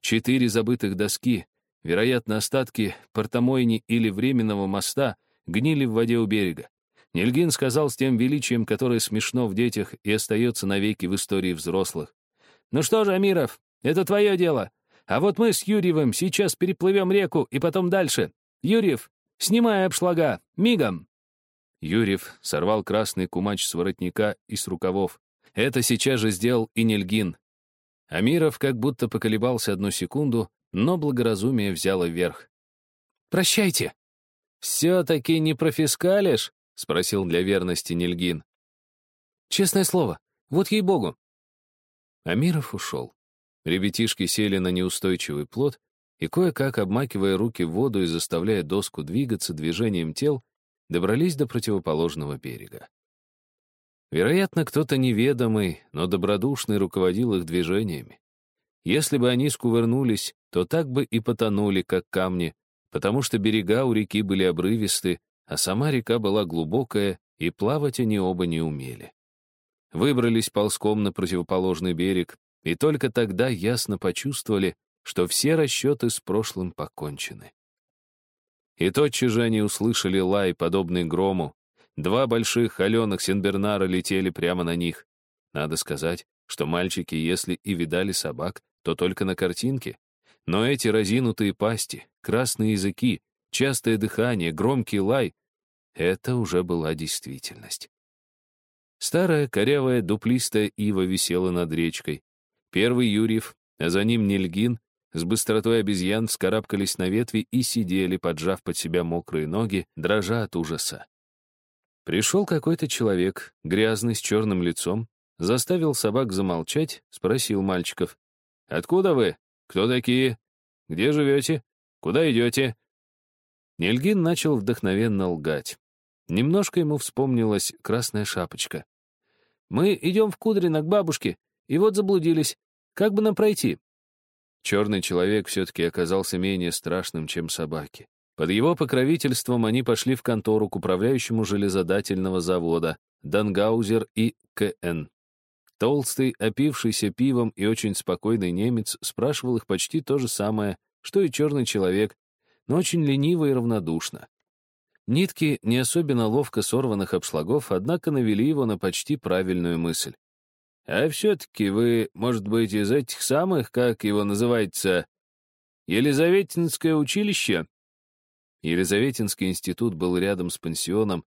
Четыре забытых доски, вероятно, остатки портомойни или временного моста, гнили в воде у берега. Нильгин сказал с тем величием, которое смешно в детях и остается навеки в истории взрослых. «Ну что же, Амиров, это твое дело. А вот мы с Юрьевым сейчас переплывем реку и потом дальше. Юрьев, снимай обшлага, мигом!» Юрьев сорвал красный кумач с воротника и с рукавов. Это сейчас же сделал и Нильгин. Амиров как будто поколебался одну секунду, но благоразумие взяло вверх. «Прощайте!» «Все-таки не профискалишь?» — спросил для верности Нильгин. «Честное слово, Вот ей-богу. Амиров ушел. Ребятишки сели на неустойчивый плот и, кое-как обмакивая руки в воду и заставляя доску двигаться движением тел, добрались до противоположного берега. Вероятно, кто-то неведомый, но добродушный руководил их движениями. Если бы они скувырнулись, то так бы и потонули, как камни, потому что берега у реки были обрывисты, а сама река была глубокая, и плавать они оба не умели. Выбрались ползком на противоположный берег, и только тогда ясно почувствовали, что все расчеты с прошлым покончены. И тотчас же они услышали лай, подобный грому. Два больших холеных Сенбернара летели прямо на них. Надо сказать, что мальчики, если и видали собак, то только на картинке. Но эти разинутые пасти, красные языки, частое дыхание, громкий лай — это уже была действительность. Старая, корявая, дуплистая ива висела над речкой. Первый Юрьев, а за ним Нильгин, с быстротой обезьян вскарабкались на ветви и сидели, поджав под себя мокрые ноги, дрожа от ужаса. Пришел какой-то человек, грязный, с черным лицом, заставил собак замолчать, спросил мальчиков. «Откуда вы? Кто такие? Где живете? Куда идете?» Нильгин начал вдохновенно лгать. Немножко ему вспомнилась красная шапочка. «Мы идем в Кудрино к бабушке, и вот заблудились. Как бы нам пройти?» Черный человек все-таки оказался менее страшным, чем собаки. Под его покровительством они пошли в контору к управляющему железодательного завода Дангаузер и К.Н. Толстый, опившийся пивом и очень спокойный немец спрашивал их почти то же самое, что и черный человек, но очень лениво и равнодушно. Нитки не особенно ловко сорванных обшлагов, однако навели его на почти правильную мысль. А все-таки вы, может быть, из этих самых, как его называется, Елизаветинское училище? Елизаветинский институт был рядом с пансионом.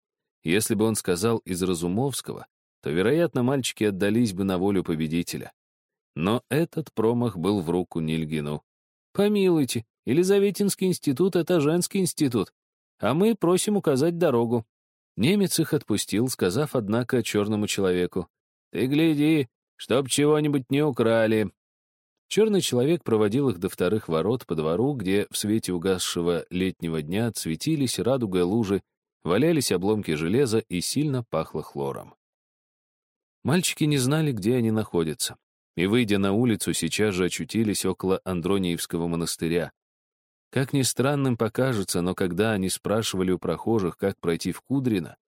Если бы он сказал из Разумовского, то, вероятно, мальчики отдались бы на волю победителя. Но этот промах был в руку Нильгину. «Помилуйте, Елизаветинский институт — это женский институт, а мы просим указать дорогу». Немец их отпустил, сказав, однако, черному человеку, ты гляди, чтоб чего-нибудь не украли. Черный человек проводил их до вторых ворот по двору, где в свете угасшего летнего дня цветились радугой лужи, валялись обломки железа и сильно пахло хлором. Мальчики не знали, где они находятся, и, выйдя на улицу, сейчас же очутились около Андрониевского монастыря. Как ни странным покажется, но когда они спрашивали у прохожих, как пройти в Кудрино,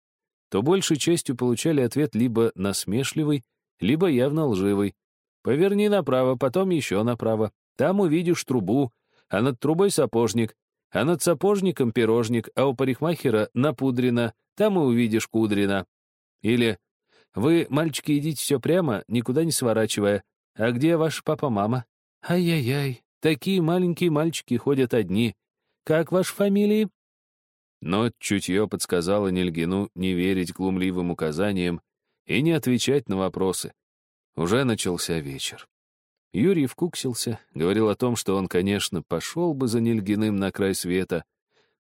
то большей частью получали ответ либо насмешливый, либо явно лживый. «Поверни направо, потом еще направо. Там увидишь трубу, а над трубой сапожник, а над сапожником пирожник, а у парикмахера напудрено, там и увидишь кудрено». Или «Вы, мальчики, идите все прямо, никуда не сворачивая. А где ваш папа-мама?» «Ай-яй-яй, такие маленькие мальчики ходят одни. Как ваши фамилии?» Но чутье подсказало Нильгину не верить глумливым указаниям и не отвечать на вопросы. Уже начался вечер. Юрий вкуксился, говорил о том, что он, конечно, пошел бы за Нильгиным на край света,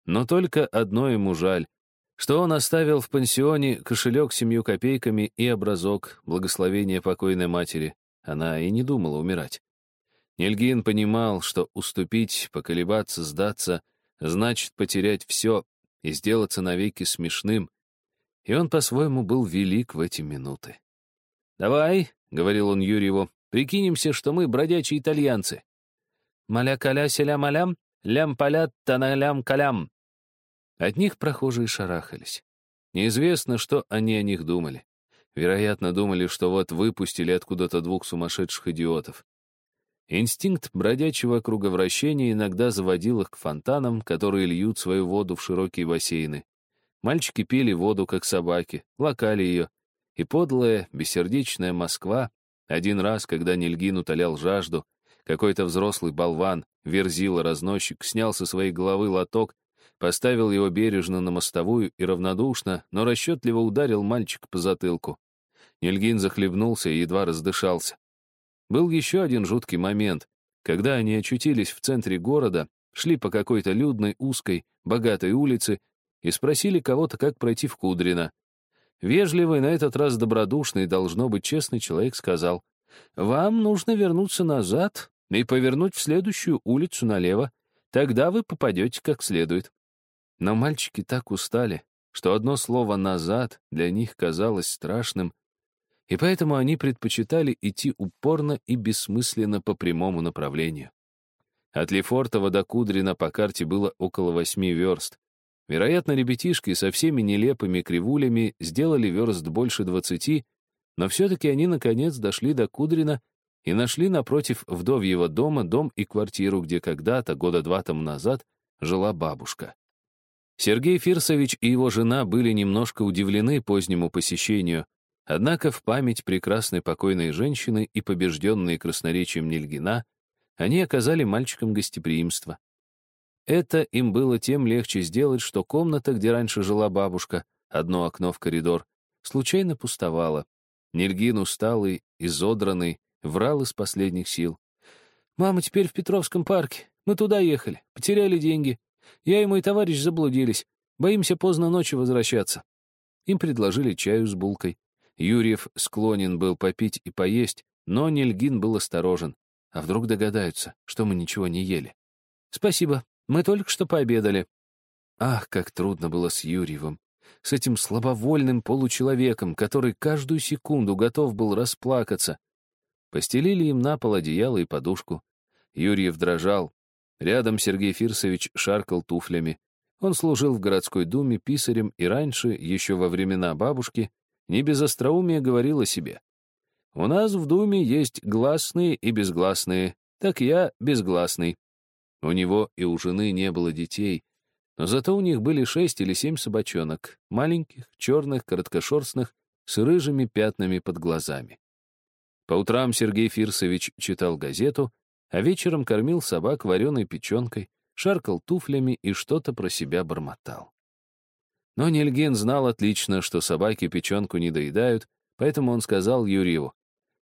но только одно ему жаль, что он оставил в пансионе кошелек семью копейками и образок благословения покойной матери. Она и не думала умирать. Нильгин понимал, что уступить, поколебаться, сдаться — значит потерять все, и сделаться навеки смешным, и он по-своему был велик в эти минуты. «Давай», — говорил он Юрьеву, — «прикинемся, что мы бродячие итальянцы». «Маля-каля селя-малям, лям-палят таналям-калям». От них прохожие шарахались. Неизвестно, что они о них думали. Вероятно, думали, что вот выпустили откуда-то двух сумасшедших идиотов. Инстинкт бродячего круговращения иногда заводил их к фонтанам, которые льют свою воду в широкие бассейны. Мальчики пили воду, как собаки, лакали ее. И подлая, бессердечная Москва, один раз, когда Нильгин утолял жажду, какой-то взрослый болван, верзила-разносчик, снял со своей головы лоток, поставил его бережно на мостовую и равнодушно, но расчетливо ударил мальчика по затылку. Нильгин захлебнулся и едва раздышался. Был еще один жуткий момент, когда они очутились в центре города, шли по какой-то людной, узкой, богатой улице и спросили кого-то, как пройти в Кудрино. Вежливый, на этот раз добродушный, должно быть честный человек сказал, «Вам нужно вернуться назад и повернуть в следующую улицу налево. Тогда вы попадете как следует». Но мальчики так устали, что одно слово «назад» для них казалось страшным, и поэтому они предпочитали идти упорно и бессмысленно по прямому направлению. От Лефортова до Кудрина по карте было около восьми верст. Вероятно, ребятишки со всеми нелепыми кривулями сделали верст больше двадцати, но все-таки они, наконец, дошли до Кудрина и нашли напротив вдовьего дома дом и квартиру, где когда-то, года два тому назад, жила бабушка. Сергей Фирсович и его жена были немножко удивлены позднему посещению, однако в память прекрасной покойной женщины и побежденной красноречием Нильгина они оказали мальчикам гостеприимство. Это им было тем легче сделать, что комната, где раньше жила бабушка, одно окно в коридор, случайно пустовала. Нильгин усталый, изодранный, врал из последних сил. «Мама теперь в Петровском парке. Мы туда ехали. Потеряли деньги. Я и мой товарищ заблудились. Боимся поздно ночью возвращаться». Им предложили чаю с булкой. Юрьев склонен был попить и поесть, но Нильгин был осторожен. А вдруг догадаются, что мы ничего не ели? «Спасибо, мы только что пообедали». Ах, как трудно было с Юрьевым, с этим слабовольным получеловеком, который каждую секунду готов был расплакаться. Постелили им на пол одеяло и подушку. Юрьев дрожал. Рядом Сергей Фирсович шаркал туфлями. Он служил в городской думе писарем и раньше, еще во времена бабушки, не без остроумия говорил о себе. У нас в Думе есть гласные и безгласные, так я безгласный. У него и у жены не было детей, но зато у них были шесть или семь собачонок, маленьких, черных, короткошерстных, с рыжими пятнами под глазами. По утрам Сергей Фирсович читал газету, а вечером кормил собак вареной печенкой, шаркал туфлями и что-то про себя бормотал. Но Нельген знал отлично, что собаки печенку не доедают, поэтому он сказал Юрьеву,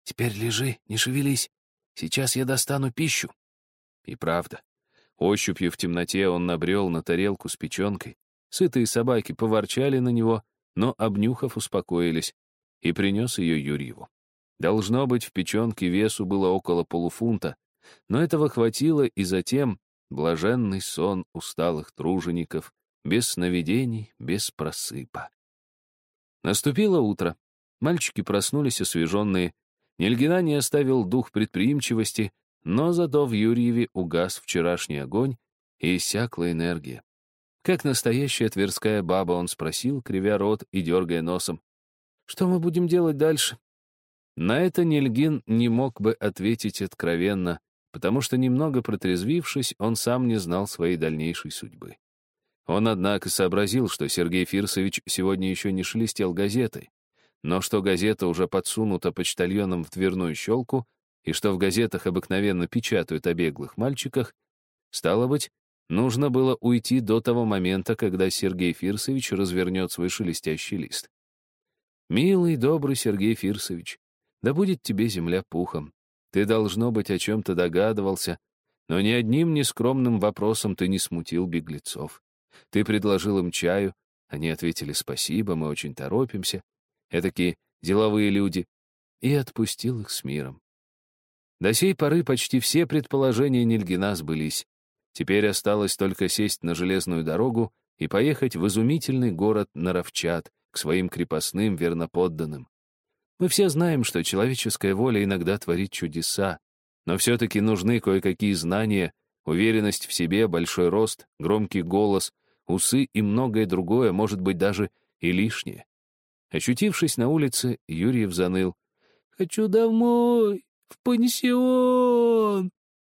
Теперь лежи, не шевелись. Сейчас я достану пищу. И правда. Ощупью в темноте он набрел на тарелку с печенкой. Сытые собаки поворчали на него, но, обнюхав, успокоились, и принес ее Юрьеву. Должно быть, в печенке весу было около полуфунта, но этого хватило, и затем блаженный сон усталых тружеников, без сновидений, без просыпа. Наступило утро. Мальчики проснулись освеженные, Нильгина не оставил дух предприимчивости, но зато в Юрьеве угас вчерашний огонь и иссякла энергия. Как настоящая тверская баба, он спросил, кривя рот и дергая носом. «Что мы будем делать дальше?» На это Нильгин не мог бы ответить откровенно, потому что, немного протрезвившись, он сам не знал своей дальнейшей судьбы. Он, однако, сообразил, что Сергей Фирсович сегодня еще не шелестел газетой но что газета уже подсунута почтальоном в дверную щелку, и что в газетах обыкновенно печатают о беглых мальчиках, стало быть, нужно было уйти до того момента, когда Сергей Фирсович развернет свой шелестящий лист. «Милый, добрый Сергей Фирсович, да будет тебе земля пухом. Ты, должно быть, о чем-то догадывался, но ни одним нескромным вопросом ты не смутил беглецов. Ты предложил им чаю, они ответили «спасибо, мы очень торопимся», этакие деловые люди, и отпустил их с миром. До сей поры почти все предположения Нильгина сбылись. Теперь осталось только сесть на железную дорогу и поехать в изумительный город Наровчат к своим крепостным верноподданным. Мы все знаем, что человеческая воля иногда творит чудеса, но все-таки нужны кое-какие знания, уверенность в себе, большой рост, громкий голос, усы и многое другое, может быть, даже и лишнее. Очутившись на улице, Юрьев заныл. «Хочу домой, в пансион!»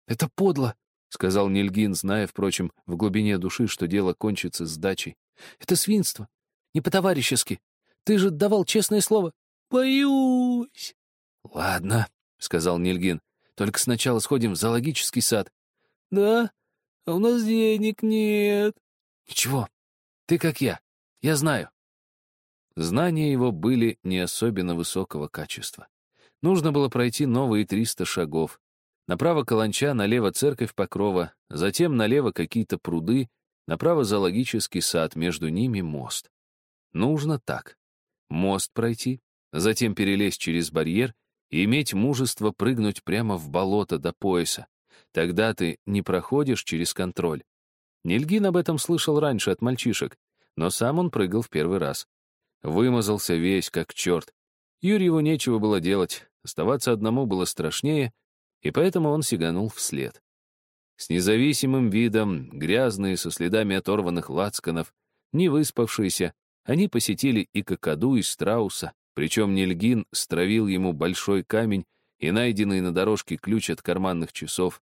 «Это подло!» — сказал Нильгин, зная, впрочем, в глубине души, что дело кончится с дачей. «Это свинство. Не по-товарищески. Ты же давал честное слово». «Боюсь!» «Ладно», — сказал Нильгин. «Только сначала сходим в зоологический сад». «Да? А у нас денег нет». «Ничего. Ты как я. Я знаю. Знания его были не особенно высокого качества. Нужно было пройти новые 300 шагов. Направо Каланча, налево церковь Покрова, затем налево какие-то пруды, направо зоологический сад, между ними мост. Нужно так. мост пройти, затем перелезть через барьер и иметь мужество прыгнуть прямо в болото до пояса. Тогда ты не проходишь через контроль. Нильгин об этом слышал раньше от мальчишек, но сам он прыгал в первый раз. Вымазался весь, как черт. Юрьеву нечего было делать, оставаться одному было страшнее, и поэтому он сиганул вслед. С независимым видом, грязные, со следами оторванных лацканов, не выспавшиеся, они посетили и Кокоду, и Страуса, причем Нильгин стравил ему большой камень и найденный на дорожке ключ от карманных часов,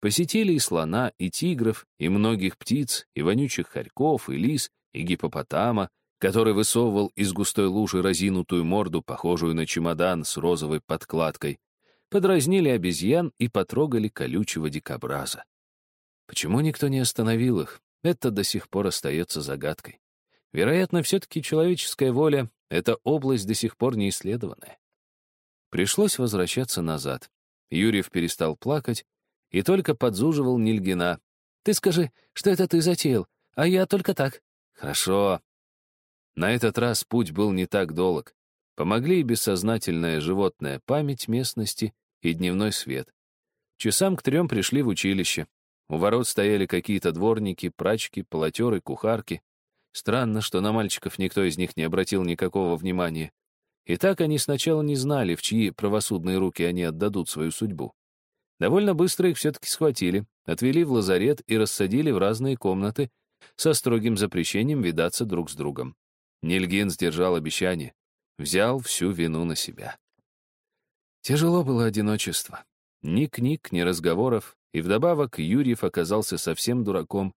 посетили и слона, и тигров, и многих птиц, и вонючих хорьков, и лис, и гипопотама, который высовывал из густой лужи разинутую морду, похожую на чемодан с розовой подкладкой, подразнили обезьян и потрогали колючего дикобраза. Почему никто не остановил их, это до сих пор остается загадкой. Вероятно, все-таки человеческая воля — это область до сих пор не исследованная. Пришлось возвращаться назад. Юрьев перестал плакать и только подзуживал Нильгина. «Ты скажи, что это ты затеял, а я только так». «Хорошо». На этот раз путь был не так долг. Помогли и бессознательная животная память местности, и дневной свет. Часам к трем пришли в училище. У ворот стояли какие-то дворники, прачки, полотеры, кухарки. Странно, что на мальчиков никто из них не обратил никакого внимания. И так они сначала не знали, в чьи правосудные руки они отдадут свою судьбу. Довольно быстро их все-таки схватили, отвели в лазарет и рассадили в разные комнаты со строгим запрещением видаться друг с другом. Нильгин сдержал обещание, взял всю вину на себя. Тяжело было одиночество. Ни книг, ни разговоров, и вдобавок Юрьев оказался совсем дураком,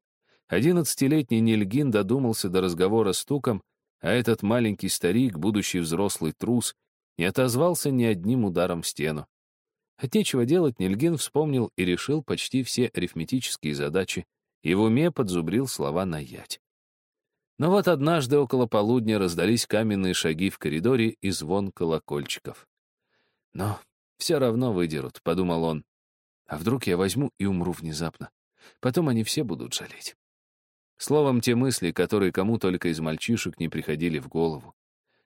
Одиннадцатилетний Нильгин додумался до разговора с Туком, а этот маленький старик, будущий взрослый трус, не отозвался ни одним ударом в стену. От нечего делать Нильгин вспомнил и решил почти все арифметические задачи, и в уме подзубрил слова на ять. Но вот однажды около полудня раздались каменные шаги в коридоре и звон колокольчиков. «Но все равно выдерут», — подумал он. «А вдруг я возьму и умру внезапно? Потом они все будут жалеть». Словом, те мысли, которые кому только из мальчишек не приходили в голову.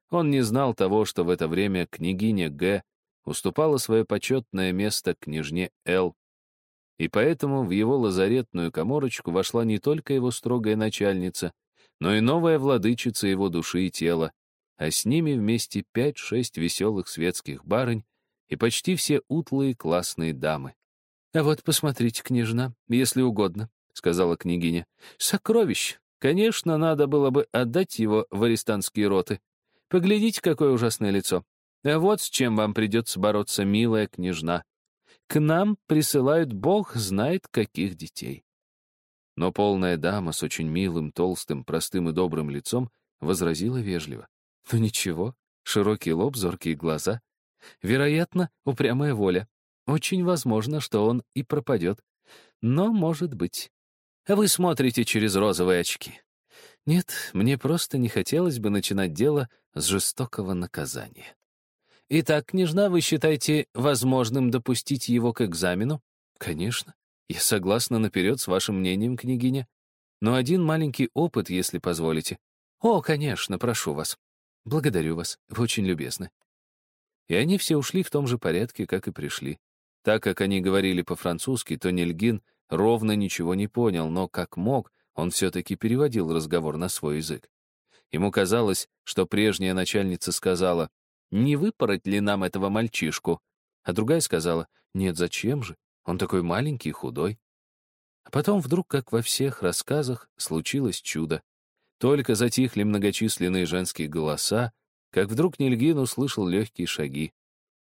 Он не знал того, что в это время княгиня Г. уступала свое почетное место княжне Л. И поэтому в его лазаретную коморочку вошла не только его строгая начальница, но и новая владычица его души и тела, а с ними вместе пять-шесть веселых светских барынь и почти все утлые классные дамы. «А вот посмотрите, княжна, если угодно», — сказала княгиня. «Сокровищ! Конечно, надо было бы отдать его в арестантские роты. Поглядите, какое ужасное лицо. А вот с чем вам придется бороться, милая княжна. К нам присылают бог знает каких детей». Но полная дама с очень милым, толстым, простым и добрым лицом возразила вежливо. «Ну ничего, широкий лоб, зоркие глаза. Вероятно, упрямая воля. Очень возможно, что он и пропадет. Но, может быть, вы смотрите через розовые очки. Нет, мне просто не хотелось бы начинать дело с жестокого наказания. Итак, княжна, вы считаете возможным допустить его к экзамену? Конечно. Я согласна наперед с вашим мнением, княгиня. Но один маленький опыт, если позволите. О, конечно, прошу вас. Благодарю вас, вы очень любезны. И они все ушли в том же порядке, как и пришли. Так как они говорили по-французски, то Нельгин ровно ничего не понял, но как мог, он все-таки переводил разговор на свой язык. Ему казалось, что прежняя начальница сказала, «Не выпороть ли нам этого мальчишку?» А другая сказала, «Нет, зачем же? Он такой маленький худой». А потом вдруг, как во всех рассказах, случилось чудо. Только затихли многочисленные женские голоса, как вдруг Нильгин услышал легкие шаги.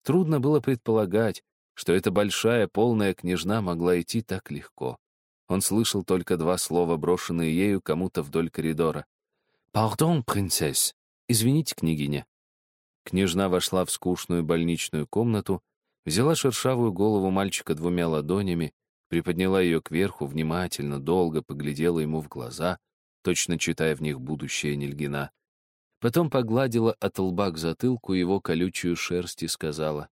Трудно было предполагать, что эта большая, полная княжна могла идти так легко. Он слышал только два слова, брошенные ею кому-то вдоль коридора. «Пардон, принцесс!» «Извините, княгиня». Княжна вошла в скучную больничную комнату, взяла шершавую голову мальчика двумя ладонями, приподняла ее кверху, внимательно, долго поглядела ему в глаза, точно читая в них будущее Нильгина. Потом погладила от лба к затылку его колючую шерсть и сказала,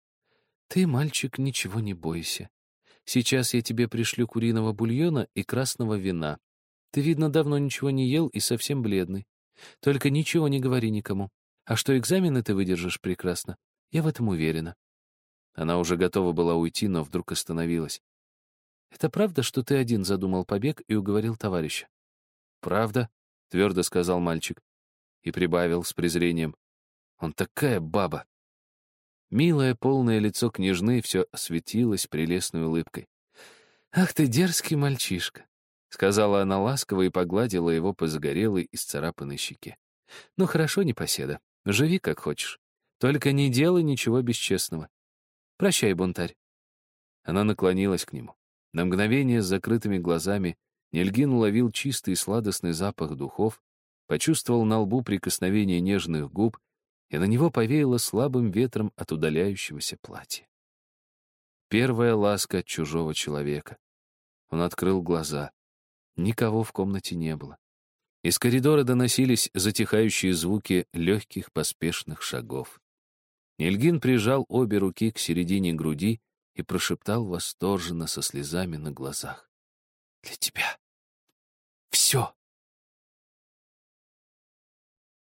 «Ты, мальчик, ничего не бойся. Сейчас я тебе пришлю куриного бульона и красного вина. Ты, видно, давно ничего не ел и совсем бледный. Только ничего не говори никому. А что экзамены ты выдержишь прекрасно, я в этом уверена. Она уже готова была уйти, но вдруг остановилась. «Это правда, что ты один задумал побег и уговорил товарища?» «Правда», — твердо сказал мальчик. И прибавил с презрением. «Он такая баба!» Милое, полное лицо княжны все осветилось прелестной улыбкой. «Ах ты дерзкий мальчишка!» — сказала она ласково и погладила его по загорелой и сцарапанной щеке. «Ну хорошо, непоседа, живи как хочешь. Только не делай ничего бесчестного. Прощай, бунтарь». Она наклонилась к нему. На мгновение с закрытыми глазами Нельгин уловил чистый сладостный запах духов, почувствовал на лбу прикосновение нежных губ, и на него повеяло слабым ветром от удаляющегося платья. Первая ласка от чужого человека. Он открыл глаза. Никого в комнате не было. Из коридора доносились затихающие звуки легких поспешных шагов. Нильгин прижал обе руки к середине груди и прошептал восторженно со слезами на глазах. «Для тебя все!»